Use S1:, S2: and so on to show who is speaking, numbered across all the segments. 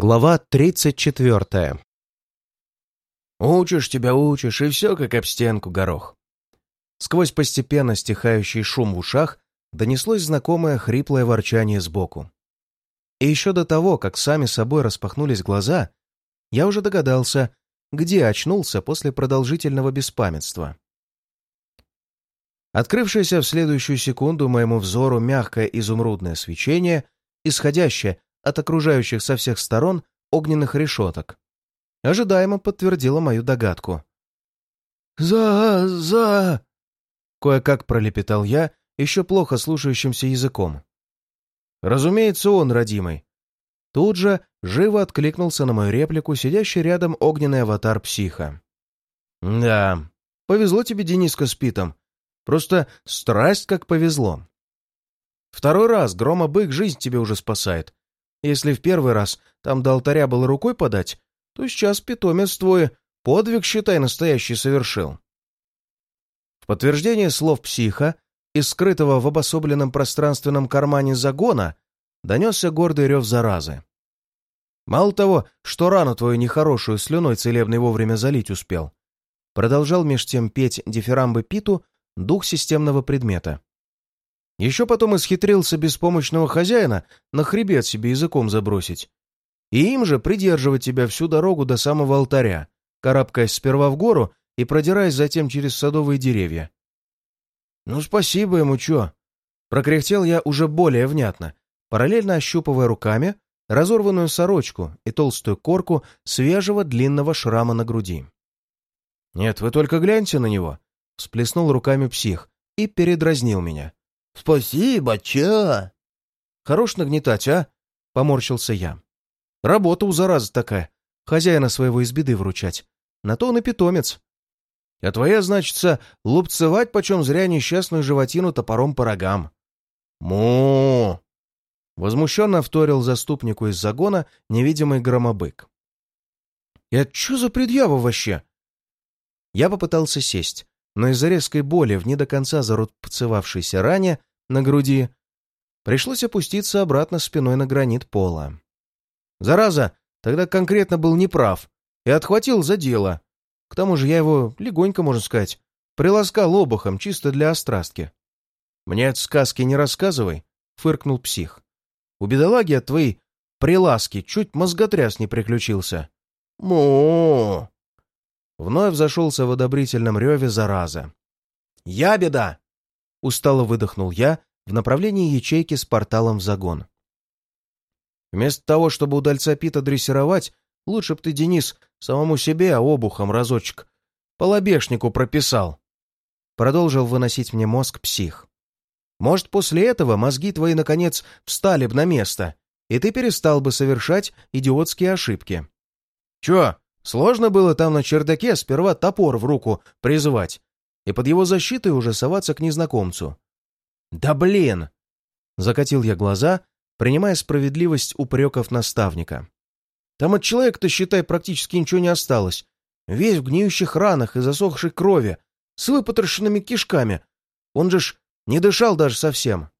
S1: Глава тридцать четвертая.
S2: «Учишь тебя, учишь, и все как об стенку горох».
S1: Сквозь постепенно стихающий шум в ушах донеслось знакомое хриплое ворчание сбоку. И еще до того, как сами собой распахнулись глаза, я уже догадался, где очнулся после продолжительного беспамятства. Открывшееся в следующую секунду моему взору мягкое изумрудное свечение, исходящее от окружающих со всех сторон огненных решеток. Ожидаемо подтвердила мою догадку.
S2: «За... за...»
S1: Кое-как пролепетал я, еще плохо слушающимся языком. Разумеется, он, родимый. Тут же живо откликнулся на мою реплику сидящий рядом огненный аватар психа. «Да, повезло тебе, Дениска, с Питом. Просто страсть как повезло. Второй раз грома-бык жизнь тебе уже спасает, если в первый раз там до алтаря было рукой подать, то сейчас питомец твой подвиг, считай, настоящий совершил. В подтверждение слов психа из скрытого в обособленном пространственном кармане загона донесся гордый рев заразы. Мало того, что рану твою нехорошую слюной целебной вовремя залить успел, продолжал меж тем петь дифирамбы Питу дух системного предмета. Еще потом исхитрился беспомощного хозяина на хребет себе языком забросить. И им же придерживать тебя всю дорогу до самого алтаря, карабкаясь сперва в гору и продираясь затем через садовые деревья. «Ну, спасибо ему, чё?» Прокряхтел я уже более внятно, параллельно ощупывая руками разорванную сорочку и толстую корку свежего длинного шрама на груди. «Нет, вы только гляньте на него!» — всплеснул руками псих и передразнил меня.
S2: «Спасибо, чё?»
S1: «Хорош нагнетать, а?» — поморщился я. «Работа у заразы такая. Хозяина своего из беды вручать. На то он и питомец. А твоя, значится, лупцевать почем зря несчастную животину топором по рогам». му Возмущенно вторил заступнику из загона невидимый громобык. «Это что за предъява вообще?» Я попытался сесть, но из-за резкой боли в не до конца зарубцевавшейся ране на груди, пришлось опуститься обратно спиной на гранит пола. Зараза, тогда конкретно был неправ и отхватил за дело. К тому же я его легонько, можно сказать, приласкал обухом чисто для острастки. «Мне от сказки не рассказывай», — фыркнул псих. «У бедолаги от твоей приласки чуть мозготряс не приключился».
S2: му
S1: Вновь зашелся в одобрительном реве зараза. «Я беда!» Устало выдохнул я в направлении ячейки с порталом в загон. Вместо того, чтобы удальца Пита дрессировать, лучше б ты, Денис, самому себе обухом разочек по лобешнику прописал. Продолжил выносить мне мозг псих. Может, после этого мозги твои, наконец, встали бы на место, и ты перестал бы совершать идиотские ошибки. Чё, сложно было там на чердаке сперва топор в руку призывать, и под его защитой уже соваться к незнакомцу. «Да блин!» — закатил я глаза, принимая справедливость упреков наставника. «Там от человека-то, считай, практически ничего не осталось. Весь в гниющих ранах и засохшей крови, с выпотрошенными кишками. Он же ж не дышал даже совсем.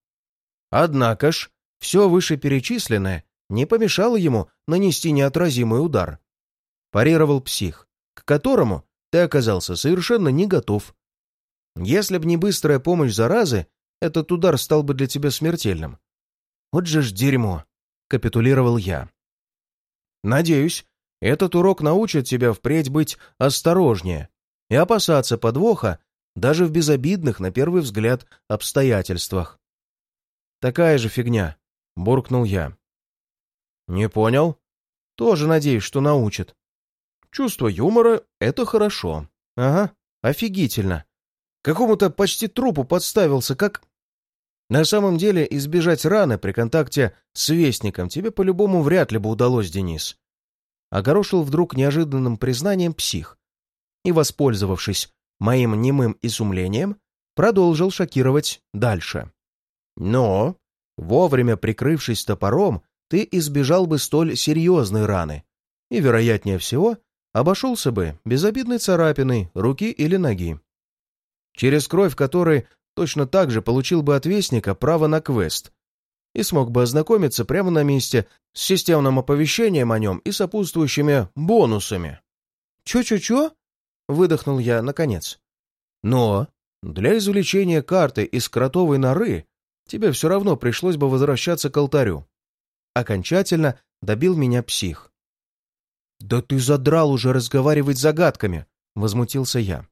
S1: Однако ж, все вышеперечисленное не помешало ему нанести неотразимый удар. Парировал псих, к которому ты оказался совершенно не готов. Если б не быстрая помощь заразы, этот удар стал бы для тебя смертельным. Вот же ж дерьмо, капитулировал я. Надеюсь, этот урок научит тебя впредь быть осторожнее и опасаться подвоха даже в безобидных, на первый взгляд, обстоятельствах. Такая же фигня, буркнул я. Не понял? Тоже надеюсь, что научит. Чувство юмора — это хорошо. Ага, офигительно. Какому-то почти трупу подставился, как... На самом деле, избежать раны при контакте с Вестником тебе по-любому вряд ли бы удалось, Денис. Огорошил вдруг неожиданным признанием псих и, воспользовавшись моим немым изумлением, продолжил шокировать дальше. Но, вовремя прикрывшись топором, ты избежал бы столь серьезной раны и, вероятнее всего, обошелся бы безобидной царапиной руки или ноги через кровь которой точно так же получил бы от Вестника право на квест. и смог бы ознакомиться прямо на месте с системным оповещением о нем и сопутствующими бонусами. «Чё-чё-чё?» — выдохнул я наконец. «Но для извлечения карты из кротовой норы тебе все равно пришлось бы возвращаться к алтарю». Окончательно добил меня псих. «Да ты задрал уже разговаривать загадками!» — возмутился я.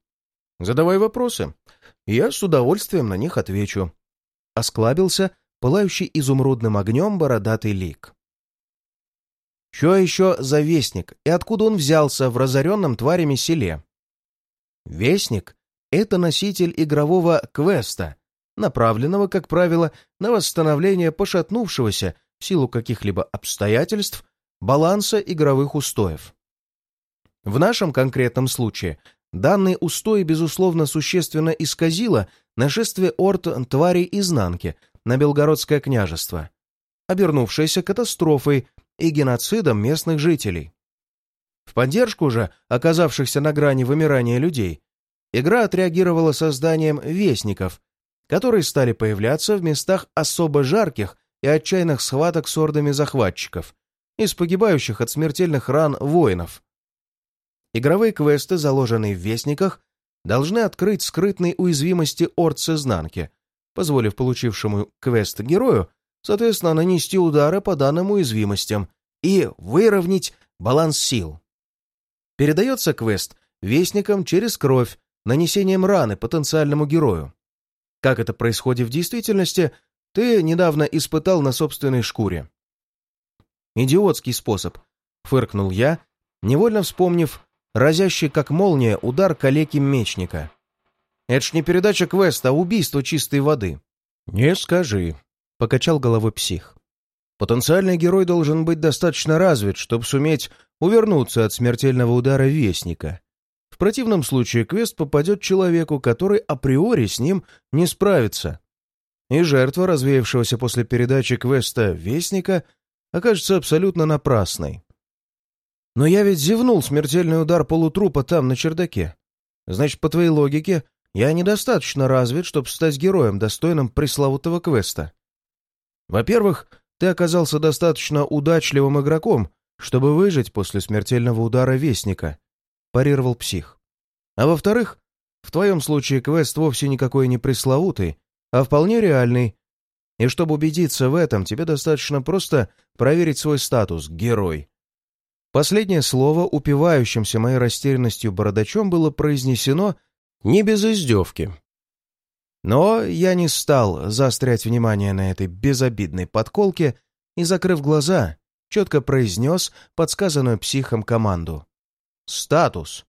S1: «Задавай вопросы. Я с удовольствием на них отвечу». Осклабился пылающий изумрудным огнем бородатый лик. Что еще за вестник, и откуда он взялся в разоренном тварями селе? Вестник — это носитель игрового квеста, направленного, как правило, на восстановление пошатнувшегося в силу каких-либо обстоятельств баланса игровых устоев. В нашем конкретном случае данный устой, безусловно, существенно исказило нашествие орд тварей изнанки на Белгородское княжество, обернувшееся катастрофой и геноцидом местных жителей. В поддержку же оказавшихся на грани вымирания людей игра отреагировала созданием вестников, которые стали появляться в местах особо жарких и отчаянных схваток с ордами захватчиков, из погибающих от смертельных ран воинов. Игровые квесты, заложенные в Вестниках, должны открыть скрытные уязвимости орд с изнанки, позволив получившему квест герою, соответственно, нанести удары по данным уязвимостям и выровнять баланс сил. Передается квест Вестникам через кровь, нанесением раны потенциальному герою. Как это происходит в действительности, ты недавно испытал на собственной шкуре. «Идиотский способ», — фыркнул я, невольно вспомнив разящий как молния удар калеки мечника. «Это ж не передача квеста, а убийство чистой воды». «Не скажи», — покачал головой псих. «Потенциальный герой должен быть достаточно развит, чтобы суметь увернуться от смертельного удара Вестника. В противном случае квест попадет человеку, который априори с ним не справится. И жертва, развеявшегося после передачи квеста Вестника, окажется абсолютно напрасной. Но я ведь зевнул смертельный удар полутрупа там, на чердаке. Значит, по твоей логике, я недостаточно развит, чтобы стать героем, достойным пресловутого квеста. Во-первых, ты оказался достаточно удачливым игроком, чтобы выжить после смертельного удара Вестника, парировал псих. А во-вторых, в твоем случае квест вовсе никакой не пресловутый, а вполне реальный, и чтобы убедиться в этом, тебе достаточно просто проверить свой статус «Герой». Последнее слово, упивающимся моей растерянностью бородачом, было произнесено не без издевки. Но я не стал заострять внимание на этой безобидной подколке и, закрыв глаза, четко произнес подсказанную психом команду. «Статус».